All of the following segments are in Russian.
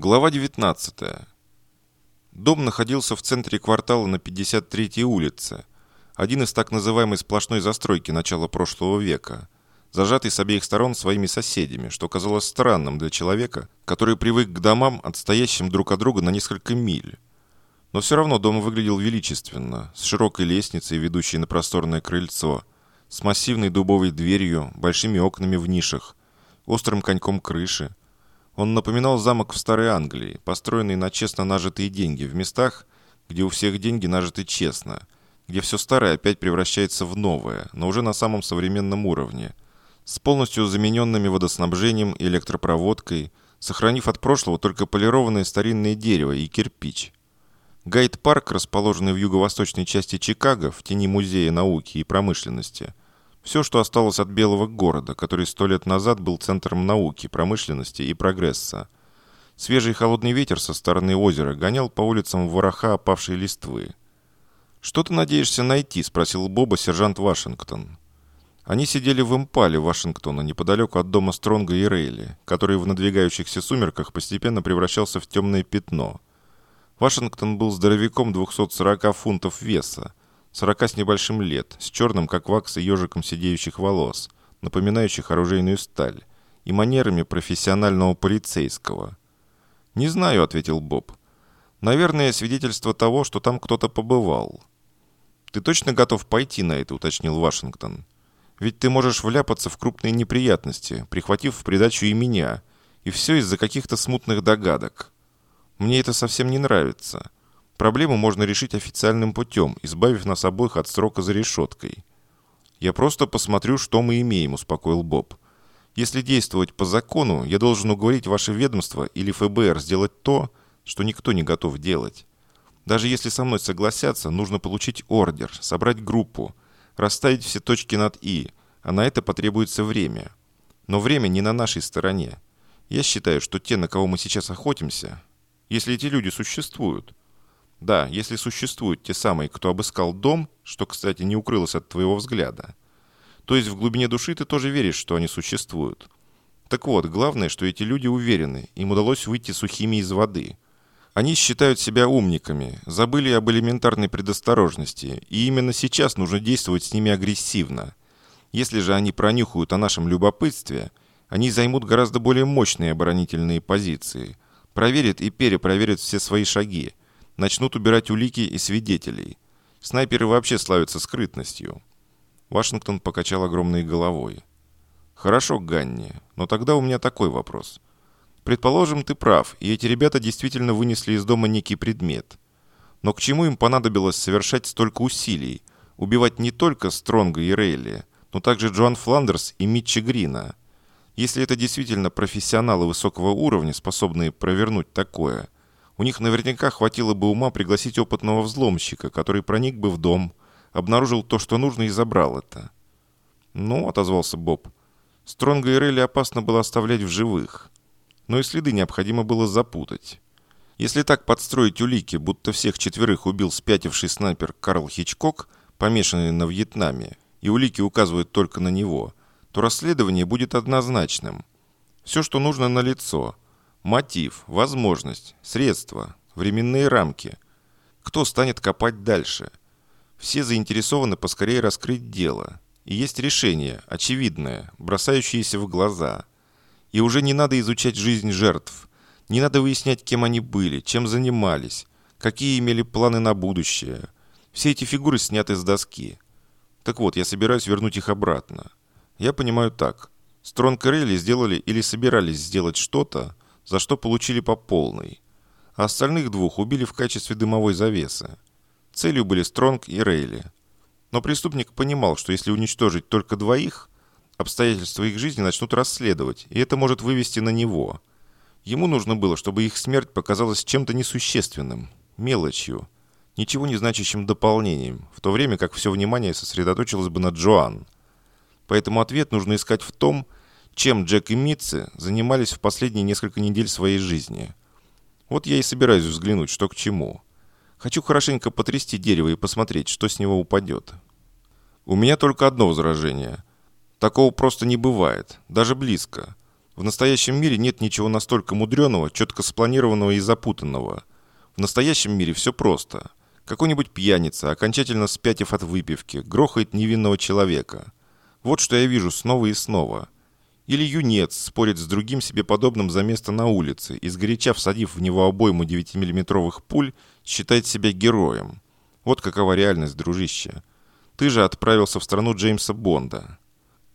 Глава 19. Дом находился в центре квартала на 53-й улице, один из так называемой сплошной застройки начала прошлого века, зажатый с обеих сторон своими соседями, что казалось странным для человека, который привык к домам, отстоящим друг от друга на несколько миль. Но все равно дом выглядел величественно, с широкой лестницей, ведущей на просторное крыльцо, с массивной дубовой дверью, большими окнами в нишах, острым коньком крыши, он напоминал замок в Старой Англии, построенный на честно нажитые деньги в местах, где у всех деньги нажиты честно, где все старое опять превращается в новое, но уже на самом современном уровне, с полностью замененными водоснабжением и электропроводкой, сохранив от прошлого только полированное старинное дерево и кирпич. Гайд-парк, расположенный в юго-восточной части Чикаго, в тени Музея науки и промышленности – все, что осталось от Белого города, который сто лет назад был центром науки, промышленности и прогресса. Свежий холодный ветер со стороны озера гонял по улицам вороха опавшей листвы. «Что ты надеешься найти?» – спросил Боба сержант Вашингтон. Они сидели в импале Вашингтона неподалеку от дома Стронга и Рейли, который в надвигающихся сумерках постепенно превращался в темное пятно. Вашингтон был здоровяком 240 фунтов веса, сорока с небольшим лет, с черным, как вакс, и ежиком сидеющих волос, напоминающих оружейную сталь, и манерами профессионального полицейского. «Не знаю», — ответил Боб. «Наверное, свидетельство того, что там кто-то побывал». «Ты точно готов пойти на это?» — уточнил Вашингтон. «Ведь ты можешь вляпаться в крупные неприятности, прихватив в придачу и меня, и все из-за каких-то смутных догадок. Мне это совсем не нравится». Проблему можно решить официальным путем, избавив нас обоих от срока за решеткой. «Я просто посмотрю, что мы имеем», – успокоил Боб. «Если действовать по закону, я должен уговорить ваше ведомство или ФБР сделать то, что никто не готов делать. Даже если со мной согласятся, нужно получить ордер, собрать группу, расставить все точки над «и», а на это потребуется время. Но время не на нашей стороне. Я считаю, что те, на кого мы сейчас охотимся, если эти люди существуют, да, если существуют те самые, кто обыскал дом, что, кстати, не укрылось от твоего взгляда. То есть в глубине души ты тоже веришь, что они существуют. Так вот, главное, что эти люди уверены, им удалось выйти сухими из воды. Они считают себя умниками, забыли об элементарной предосторожности, и именно сейчас нужно действовать с ними агрессивно. Если же они пронюхают о нашем любопытстве, они займут гораздо более мощные оборонительные позиции, проверят и перепроверят все свои шаги, начнут убирать улики и свидетелей. Снайперы вообще славятся скрытностью. Вашингтон покачал огромной головой. «Хорошо, Ганни, но тогда у меня такой вопрос. Предположим, ты прав, и эти ребята действительно вынесли из дома некий предмет. Но к чему им понадобилось совершать столько усилий, убивать не только Стронга и Рейли, но также Джоан Фландерс и Митчи Грина? Если это действительно профессионалы высокого уровня, способные провернуть такое – у них наверняка хватило бы ума пригласить опытного взломщика, который проник бы в дом, обнаружил то, что нужно, и забрал это. «Ну», — отозвался Боб, — «Стронга и Релли опасно было оставлять в живых. Но и следы необходимо было запутать. Если так подстроить улики, будто всех четверых убил спятивший снайпер Карл Хичкок, помешанный на Вьетнаме, и улики указывают только на него, то расследование будет однозначным. Все, что нужно, налицо — Мотив, возможность, средства, временные рамки. Кто станет копать дальше? Все заинтересованы поскорее раскрыть дело. И есть решение, очевидное, бросающееся в глаза. И уже не надо изучать жизнь жертв. Не надо выяснять, кем они были, чем занимались, какие имели планы на будущее. Все эти фигуры сняты с доски. Так вот, я собираюсь вернуть их обратно. Я понимаю так. Стронг и Рейли сделали или собирались сделать что-то, за что получили по полной. А остальных двух убили в качестве дымовой завесы. Целью были Стронг и Рейли. Но преступник понимал, что если уничтожить только двоих, обстоятельства их жизни начнут расследовать, и это может вывести на него. Ему нужно было, чтобы их смерть показалась чем-то несущественным, мелочью, ничего не значащим дополнением, в то время как все внимание сосредоточилось бы на Джоан. Поэтому ответ нужно искать в том, чем Джек и Митцы занимались в последние несколько недель своей жизни. Вот я и собираюсь взглянуть, что к чему. Хочу хорошенько потрясти дерево и посмотреть, что с него упадет. У меня только одно возражение. Такого просто не бывает, даже близко. В настоящем мире нет ничего настолько мудреного, четко спланированного и запутанного. В настоящем мире все просто. Какой-нибудь пьяница, окончательно спятив от выпивки, грохает невинного человека. Вот что я вижу снова и снова. Или юнец спорит с другим себе подобным за место на улице и, сгоряча всадив в него обойму 9-миллиметровых пуль, считает себя героем. Вот какова реальность, дружище. Ты же отправился в страну Джеймса Бонда.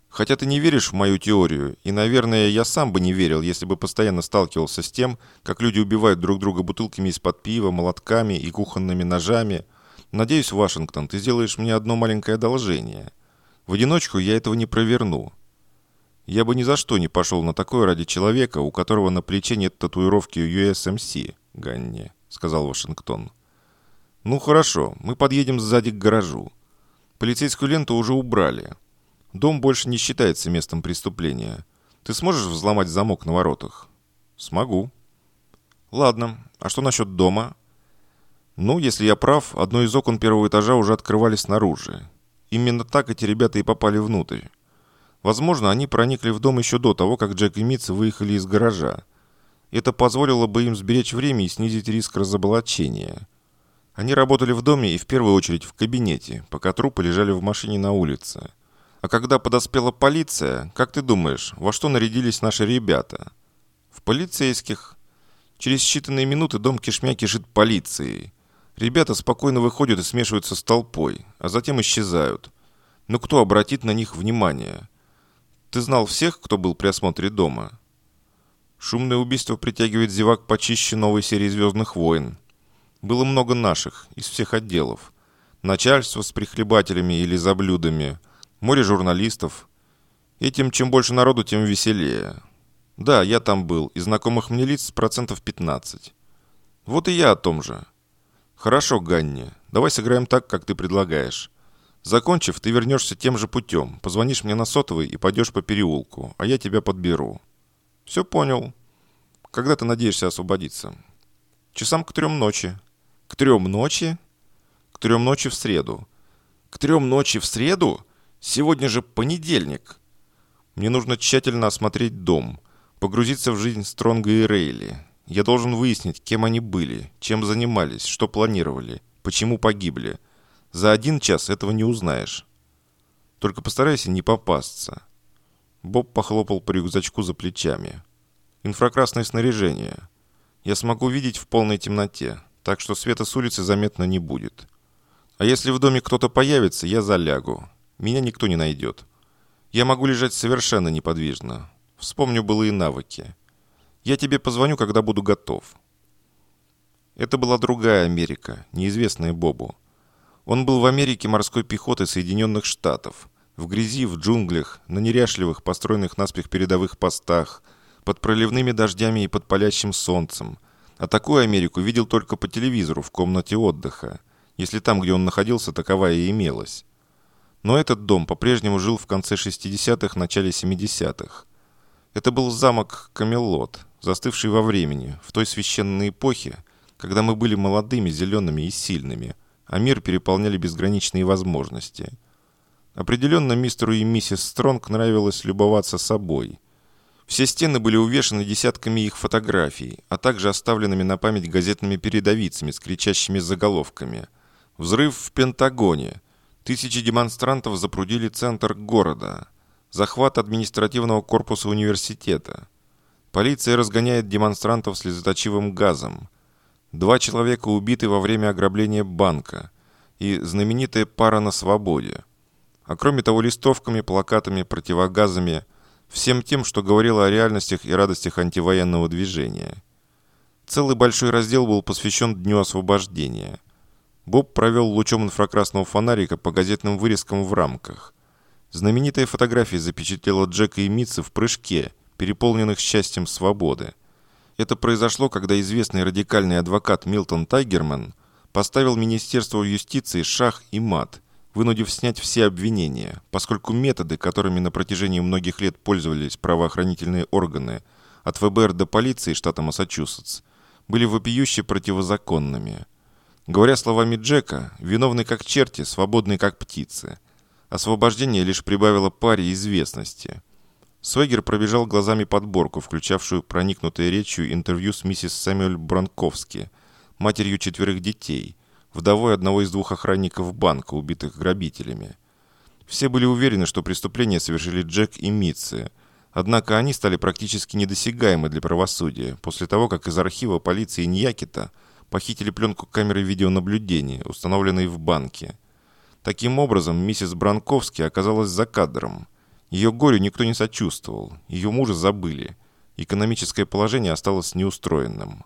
Хотя ты не веришь в мою теорию, и, наверное, я сам бы не верил, если бы постоянно сталкивался с тем, как люди убивают друг друга бутылками из-под пива, молотками и кухонными ножами. Надеюсь, Вашингтон, ты сделаешь мне одно маленькое одолжение. В одиночку я этого не проверну. Я бы ни за что не пошел на такое ради человека, у которого на плече нет татуировки USMC, Ганни, сказал Вашингтон. Ну хорошо, мы подъедем сзади к гаражу. Полицейскую ленту уже убрали. Дом больше не считается местом преступления. Ты сможешь взломать замок на воротах? Смогу. Ладно, а что насчет дома? Ну, если я прав, одно из окон первого этажа уже открывали снаружи. Именно так эти ребята и попали внутрь. Возможно, они проникли в дом еще до того, как Джек и Митц выехали из гаража. Это позволило бы им сберечь время и снизить риск разоблачения. Они работали в доме и в первую очередь в кабинете, пока трупы лежали в машине на улице. А когда подоспела полиция, как ты думаешь, во что нарядились наши ребята? В полицейских. Через считанные минуты дом кишмя кишит полицией. Ребята спокойно выходят и смешиваются с толпой, а затем исчезают. Но кто обратит на них внимание? Ты знал всех, кто был при осмотре дома? Шумное убийство притягивает зевак почище новой серии «Звездных войн». Было много наших, из всех отделов. Начальство с прихлебателями или заблюдами – море журналистов. Этим чем больше народу, тем веселее. Да, я там был, и знакомых мне лиц процентов 15. Вот и я о том же. Хорошо, Ганни, давай сыграем так, как ты предлагаешь. Закончив, ты вернешься тем же путем, позвонишь мне на сотовый и пойдешь по переулку, а я тебя подберу. Все понял. Когда ты надеешься освободиться? Часам к трем ночи. К трем ночи? К трем ночи в среду. К трем ночи в среду? Сегодня же понедельник. Мне нужно тщательно осмотреть дом, погрузиться в жизнь Стронга и Рейли. Я должен выяснить, кем они были, чем занимались, что планировали, почему погибли. За один час этого не узнаешь. Только постарайся не попасться. Боб похлопал по рюкзачку за плечами. Инфракрасное снаряжение. Я смогу видеть в полной темноте, так что света с улицы заметно не будет. А если в доме кто-то появится, я залягу. Меня никто не найдет. Я могу лежать совершенно неподвижно. Вспомню былые навыки. Я тебе позвоню, когда буду готов. Это была другая Америка, неизвестная Бобу. Он был в Америке морской пехоты Соединенных Штатов. В грязи, в джунглях, на неряшливых, построенных наспех передовых постах, под проливными дождями и под палящим солнцем. А такую Америку видел только по телевизору в комнате отдыха, если там, где он находился, таковая и имелась. Но этот дом по-прежнему жил в конце 60-х, начале 70-х. Это был замок Камелот, застывший во времени, в той священной эпохе, когда мы были молодыми, зелеными и сильными, а мир переполняли безграничные возможности. Определенно мистеру и миссис Стронг нравилось любоваться собой. Все стены были увешаны десятками их фотографий, а также оставленными на память газетными передовицами с кричащими заголовками «Взрыв в Пентагоне», Тысячи демонстрантов запрудили центр города. Захват административного корпуса университета. Полиция разгоняет демонстрантов слезоточивым газом. Два человека убиты во время ограбления банка. И знаменитая пара на свободе. А кроме того, листовками, плакатами, противогазами, всем тем, что говорило о реальностях и радостях антивоенного движения. Целый большой раздел был посвящен Дню освобождения – Боб провел лучом инфракрасного фонарика по газетным вырезкам в рамках. Знаменитая фотография запечатлела Джека и Митца в прыжке, переполненных счастьем свободы. Это произошло, когда известный радикальный адвокат Милтон Тайгерман поставил Министерство юстиции шах и мат, вынудив снять все обвинения, поскольку методы, которыми на протяжении многих лет пользовались правоохранительные органы, от ФБР до полиции штата Массачусетс, были вопиюще противозаконными – Говоря словами Джека, виновный как черти, свободный как птицы. Освобождение лишь прибавило паре известности. Свегер пробежал глазами подборку, включавшую проникнутое речью интервью с миссис Сэмюэль Бранковски, матерью четверых детей, вдовой одного из двух охранников банка, убитых грабителями. Все были уверены, что преступление совершили Джек и Митцы, однако они стали практически недосягаемы для правосудия после того, как из архива полиции Ньякита похитили пленку камеры видеонаблюдения, установленной в банке. Таким образом, миссис Бранковски оказалась за кадром – ее горю никто не сочувствовал, ее мужа забыли. Экономическое положение осталось неустроенным.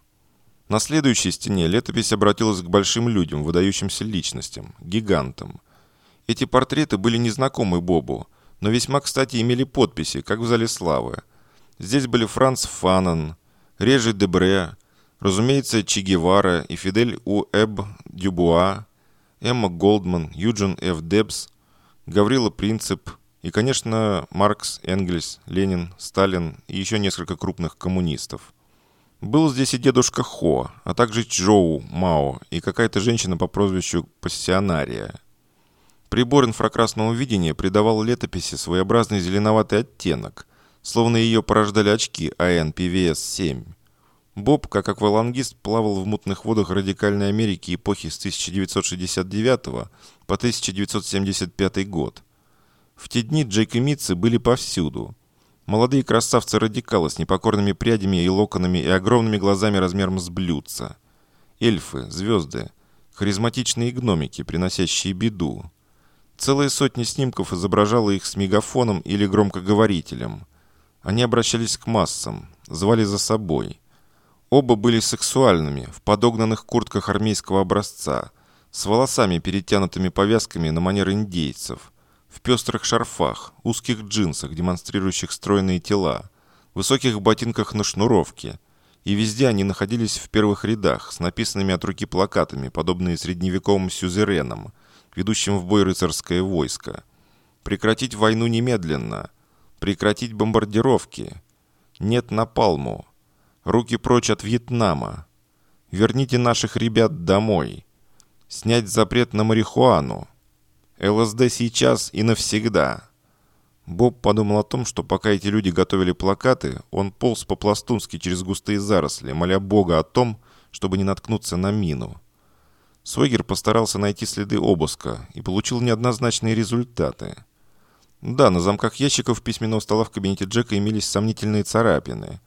На следующей стене летопись обратилась к большим людям, выдающимся личностям, гигантам. Эти портреты были незнакомы Бобу, но весьма кстати имели подписи, как в Зале Славы. Здесь были Франц Фанан, Режи Дебре, разумеется, Че Гевара и Фидель У. Эб Дюбуа, Эмма Голдман, Юджин Ф. Дебс, Гаврила Принцип, и, конечно, Маркс, Энгельс, Ленин, Сталин и еще несколько крупных коммунистов. Был здесь и дедушка Хо, а также Чжоу Мао и какая-то женщина по прозвищу Пассионария. Прибор инфракрасного видения придавал летописи своеобразный зеленоватый оттенок, словно ее порождали очки АН PVS-7. Боб, как аквалангист, плавал в мутных водах радикальной Америки эпохи с 1969 по 1975 год. В те дни Джейк и Митцы были повсюду. Молодые красавцы-радикалы с непокорными прядями и локонами и огромными глазами размером с блюдца. Эльфы, звезды, харизматичные гномики, приносящие беду. Целая сотня снимков изображала их с мегафоном или громкоговорителем. Они обращались к массам, звали за собой. Оба были сексуальными, в подогнанных куртках армейского образца, с волосами, перетянутыми повязками на манер индейцев – в пестрых шарфах, узких джинсах, демонстрирующих стройные тела, высоких ботинках на шнуровке. И везде они находились в первых рядах, с написанными от руки плакатами, подобные средневековым сюзеренам, ведущим в бой рыцарское войско. Прекратить войну немедленно. Прекратить бомбардировки. Нет напалму. Руки прочь от Вьетнама. Верните наших ребят домой. Снять запрет на марихуану. ЛСД сейчас и навсегда. Боб подумал о том, что пока эти люди готовили плакаты, он полз по-пластунски через густые заросли, моля Бога о том, чтобы не наткнуться на мину. Свегер постарался найти следы обыска и получил неоднозначные результаты. Да, на замках ящиков письменного стола в кабинете Джека имелись сомнительные царапины.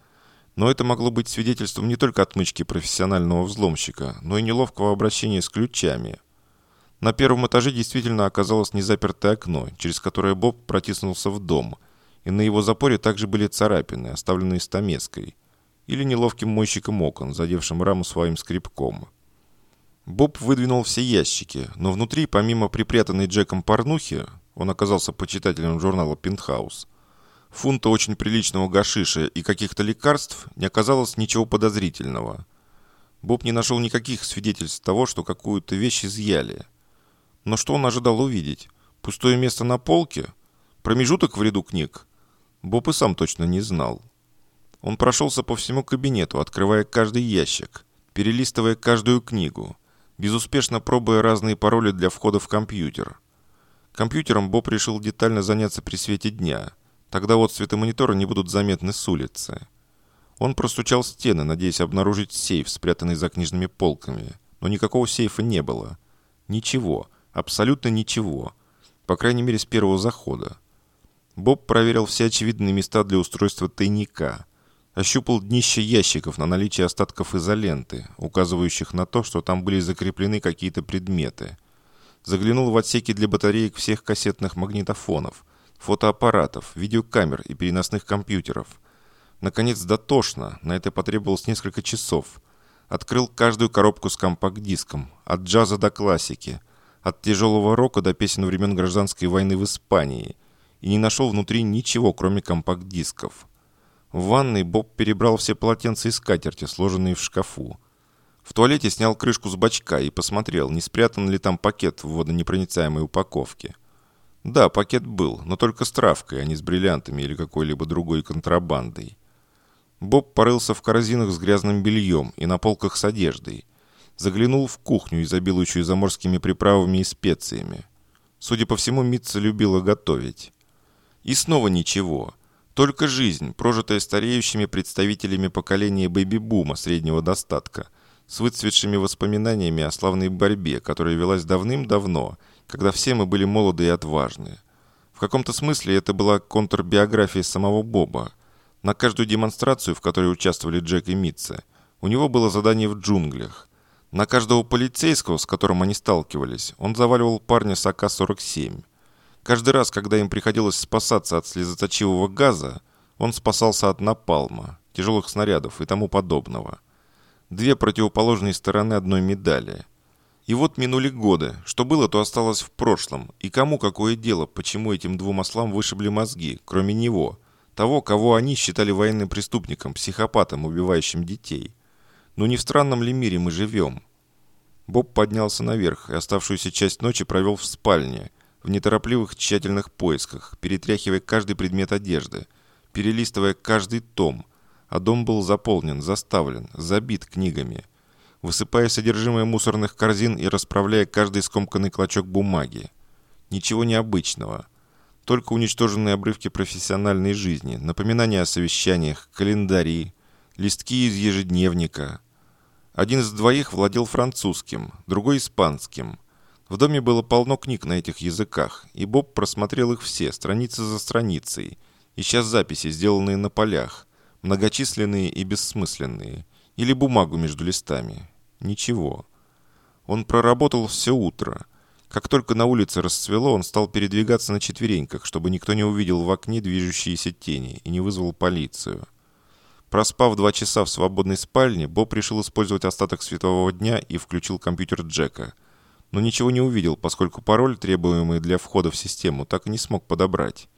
Но это могло быть свидетельством не только отмычки профессионального взломщика, но и неловкого обращения с ключами – на первом этаже действительно оказалось незапертое окно, через которое Боб протиснулся в дом, и на его запоре также были царапины, оставленные стамеской, или неловким мойщиком окон, задевшим раму своим скребком. Боб выдвинул все ящики, но внутри, помимо припрятанной Джеком порнухи, он оказался почитателем журнала «Пентхаус», фунта очень приличного гашиша и каких-то лекарств не оказалось ничего подозрительного. Боб не нашел никаких свидетельств того, что какую-то вещь изъяли – но что он ожидал увидеть? Пустое место на полке? Промежуток в ряду книг? Боб и сам точно не знал. Он прошелся по всему кабинету, открывая каждый ящик, перелистывая каждую книгу, безуспешно пробуя разные пароли для входа в компьютер. Компьютером Боб решил детально заняться при свете дня. Тогда вот цветы монитора не будут заметны с улицы. Он простучал стены, надеясь обнаружить сейф, спрятанный за книжными полками. Но никакого сейфа не было. Ничего. Абсолютно ничего. По крайней мере, с первого захода. Боб проверил все очевидные места для устройства тайника. Ощупал днище ящиков на наличие остатков изоленты, указывающих на то, что там были закреплены какие-то предметы. Заглянул в отсеки для батареек всех кассетных магнитофонов, фотоаппаратов, видеокамер и переносных компьютеров. Наконец, дотошно, на это потребовалось несколько часов. Открыл каждую коробку с компакт-диском, от джаза до классики – от тяжелого рока до песен времен гражданской войны в Испании и не нашел внутри ничего, кроме компакт-дисков. В ванной Боб перебрал все полотенца и скатерти, сложенные в шкафу. В туалете снял крышку с бачка и посмотрел, не спрятан ли там пакет в водонепроницаемой упаковке. Да, пакет был, но только с травкой, а не с бриллиантами или какой-либо другой контрабандой. Боб порылся в корзинах с грязным бельем и на полках с одеждой. Заглянул в кухню, изобилующую заморскими приправами и специями. Судя по всему, Митца любила готовить. И снова ничего. Только жизнь, прожитая стареющими представителями поколения бэби-бума среднего достатка, с выцветшими воспоминаниями о славной борьбе, которая велась давным-давно, когда все мы были молоды и отважны. В каком-то смысле это была контрбиография самого Боба. На каждую демонстрацию, в которой участвовали Джек и Митца, у него было задание в джунглях. На каждого полицейского, с которым они сталкивались, он заваливал парня с АК-47. Каждый раз, когда им приходилось спасаться от слезоточивого газа, он спасался от напалма, тяжелых снарядов и тому подобного. Две противоположные стороны одной медали. И вот минули годы. Что было, то осталось в прошлом. И кому какое дело, почему этим двум ослам вышибли мозги, кроме него, того, кого они считали военным преступником, психопатом, убивающим детей. Ну не в странном ли мире мы живем? Боб поднялся наверх и оставшуюся часть ночи провел в спальне – в неторопливых тщательных поисках, перетряхивая каждый предмет одежды, перелистывая каждый том, а дом был заполнен, заставлен, забит книгами, высыпая содержимое мусорных корзин и расправляя каждый скомканный клочок бумаги. Ничего необычного. Только уничтоженные обрывки профессиональной жизни, напоминания о совещаниях, календари, листки из ежедневника. Один из двоих владел французским, другой испанским – в доме было полно книг на этих языках, и Боб просмотрел их все, страницы за страницей, ища записи, сделанные на полях, многочисленные и бессмысленные, или бумагу между листами. Ничего. Он проработал все утро. Как только на улице расцвело, он стал передвигаться на четвереньках, чтобы никто не увидел в окне движущиеся тени и не вызвал полицию. Проспав два часа в свободной спальне, Боб решил использовать остаток светового дня и включил компьютер Джека – но ничего не увидел, поскольку пароль, требуемый для входа в систему, так и не смог подобрать.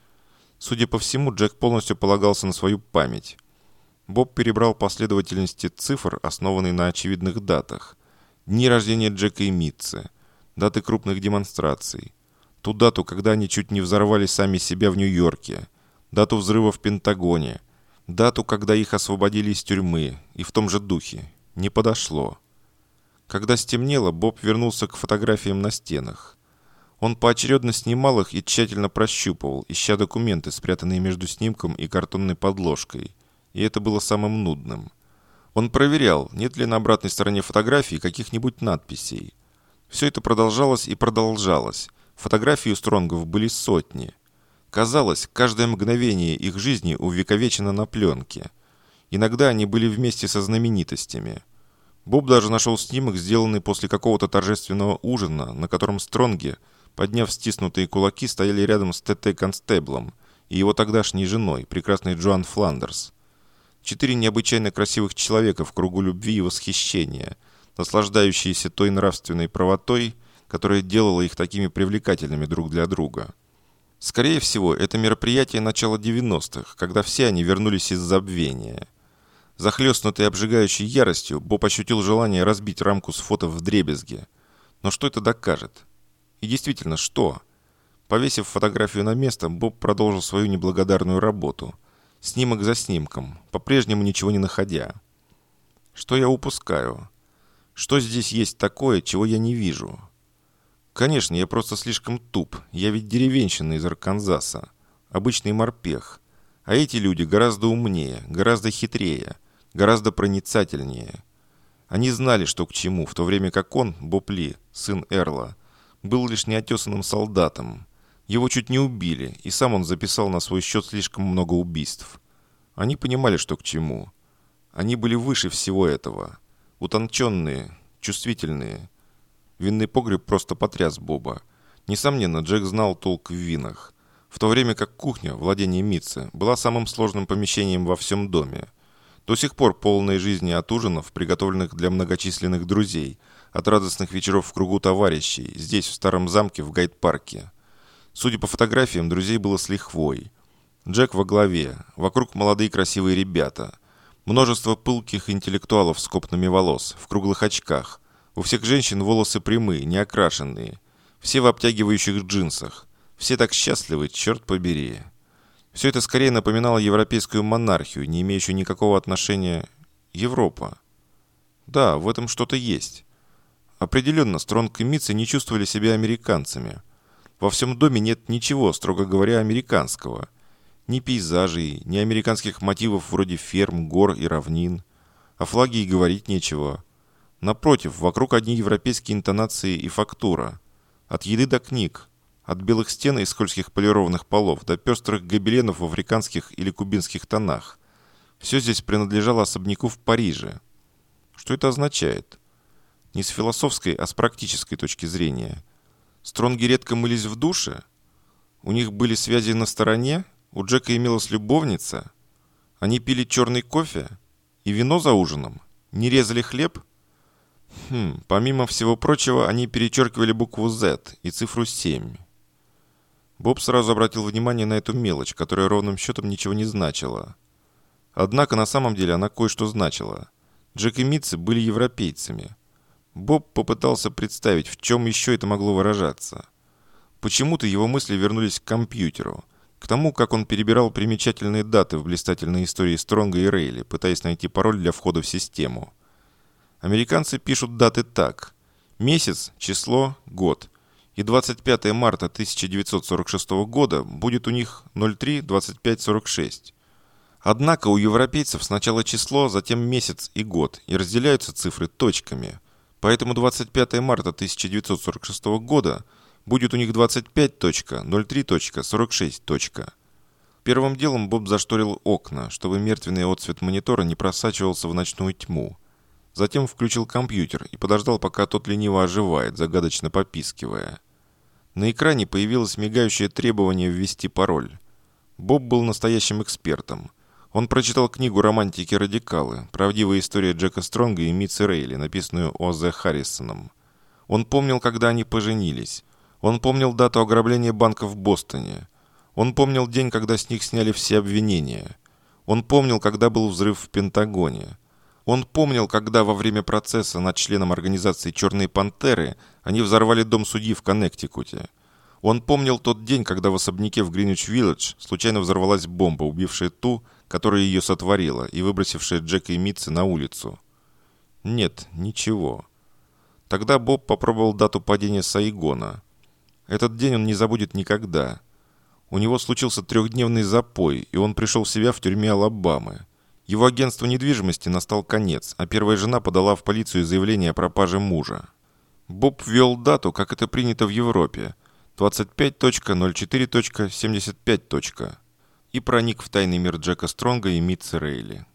Судя по всему, Джек полностью полагался на свою память. Боб перебрал последовательности цифр, основанные на очевидных датах. Дни рождения Джека и Митцы, даты крупных демонстраций, ту дату, когда они чуть не взорвали сами себя в Нью-Йорке, дату взрыва в Пентагоне, дату, когда их освободили из тюрьмы, и в том же духе. Не подошло. Когда стемнело, Боб вернулся к фотографиям на стенах. Он поочередно снимал их и тщательно прощупывал, ища документы, спрятанные между снимком и картонной подложкой. И это было самым нудным. Он проверял, нет ли на обратной стороне фотографии каких-нибудь надписей. Все это продолжалось и продолжалось. Фотографии у Стронгов были сотни. Казалось, каждое мгновение их жизни увековечено на пленке. Иногда они были вместе со знаменитостями – Боб даже нашел снимок, сделанный после какого-то торжественного ужина, на котором Стронги, подняв стиснутые кулаки, стояли рядом с ТТ Констеблом и его тогдашней женой, прекрасной Джоан Фландерс. Четыре необычайно красивых человека в кругу любви и восхищения, наслаждающиеся той нравственной правотой, которая делала их такими привлекательными друг для друга. Скорее всего, это мероприятие начала 90-х, когда все они вернулись из забвения – Захлестнутый обжигающей яростью, Боб ощутил желание разбить рамку с фото в дребезге. Но что это докажет? И действительно, что? Повесив фотографию на место, Боб продолжил свою неблагодарную работу. Снимок за снимком, по-прежнему ничего не находя. Что я упускаю? Что здесь есть такое, чего я не вижу? Конечно, я просто слишком туп. Я ведь деревенщина из Арканзаса. Обычный морпех. А эти люди гораздо умнее, гораздо хитрее гораздо проницательнее. Они знали, что к чему, в то время как он, Боб Ли, сын Эрла, был лишь неотесанным солдатом. Его чуть не убили, и сам он записал на свой счет слишком много убийств. Они понимали, что к чему. Они были выше всего этого. Утонченные, чувствительные. Винный погреб просто потряс Боба. Несомненно, Джек знал толк в винах. В то время как кухня, владение Митца, была самым сложным помещением во всем доме – до сих пор полные жизни от ужинов, приготовленных для многочисленных друзей, от радостных вечеров в кругу товарищей, здесь, в старом замке, в гайд-парке. Судя по фотографиям, друзей было с лихвой. Джек во главе, вокруг молодые красивые ребята. Множество пылких интеллектуалов с копнами волос, в круглых очках. У всех женщин волосы прямые, не окрашенные. Все в обтягивающих джинсах. Все так счастливы, черт побери. Все это скорее напоминало европейскую монархию, не имеющую никакого отношения Европа. Да, в этом что-то есть. Определенно, Стронг и Митца не чувствовали себя американцами. Во всем доме нет ничего, строго говоря, американского. Ни пейзажей, ни американских мотивов вроде ферм, гор и равнин. О флаге и говорить нечего. Напротив, вокруг одни европейские интонации и фактура. От еды до книг. От белых стен и скользких полированных полов до пестрых гобеленов в африканских или кубинских тонах. Все здесь принадлежало особняку в Париже. Что это означает? Не с философской, а с практической точки зрения. Стронги редко мылись в душе? У них были связи на стороне? У Джека имелась любовница? Они пили черный кофе? И вино за ужином? Не резали хлеб? Хм, помимо всего прочего, они перечеркивали букву Z и цифру 7. Боб сразу обратил внимание на эту мелочь, которая ровным счетом ничего не значила. Однако на самом деле она кое-что значила. Джек и Митцы были европейцами. Боб попытался представить, в чем еще это могло выражаться. Почему-то его мысли вернулись к компьютеру, к тому, как он перебирал примечательные даты в блистательной истории Стронга и Рейли, пытаясь найти пароль для входа в систему. Американцы пишут даты так. Месяц, число, год. И 25 марта 1946 года будет у них 03-25-46. Однако у европейцев сначала число, затем месяц и год, и разделяются цифры точками. Поэтому 25 марта 1946 года будет у них 25.03.46. Первым делом Боб зашторил окна, чтобы мертвенный отцвет монитора не просачивался в ночную тьму. Затем включил компьютер и подождал, пока тот лениво оживает, загадочно попискивая. На экране появилось мигающее требование ввести пароль. Боб был настоящим экспертом – он прочитал книгу романтики радикалы «Правдивая история Джека Стронга и Митси Рейли», написанную О.З. Харрисоном. Он помнил, когда они поженились. Он помнил дату ограбления банка в Бостоне. Он помнил день, когда с них сняли все обвинения. Он помнил, когда был взрыв в Пентагоне. Он помнил, когда во время процесса над членом организации «Черные пантеры» они взорвали дом судьи в Коннектикуте. Он помнил тот день, когда в особняке в Гринвич-Виллидж случайно взорвалась бомба, убившая ту, которая ее сотворила и выбросившая Джека и Митца на улицу? Нет, ничего. Тогда Боб попробовал дату падения Сайгона. Этот день он не забудет никогда. У него случился трехдневный запой, и он пришел в себя в тюрьме Алабамы. Его агентству недвижимости настал конец, а первая жена подала в полицию заявление о пропаже мужа. Боб ввел дату, как это принято в Европе, 25.04.75 и проник в тайный мир Джека Стронга и Митцы Рейли.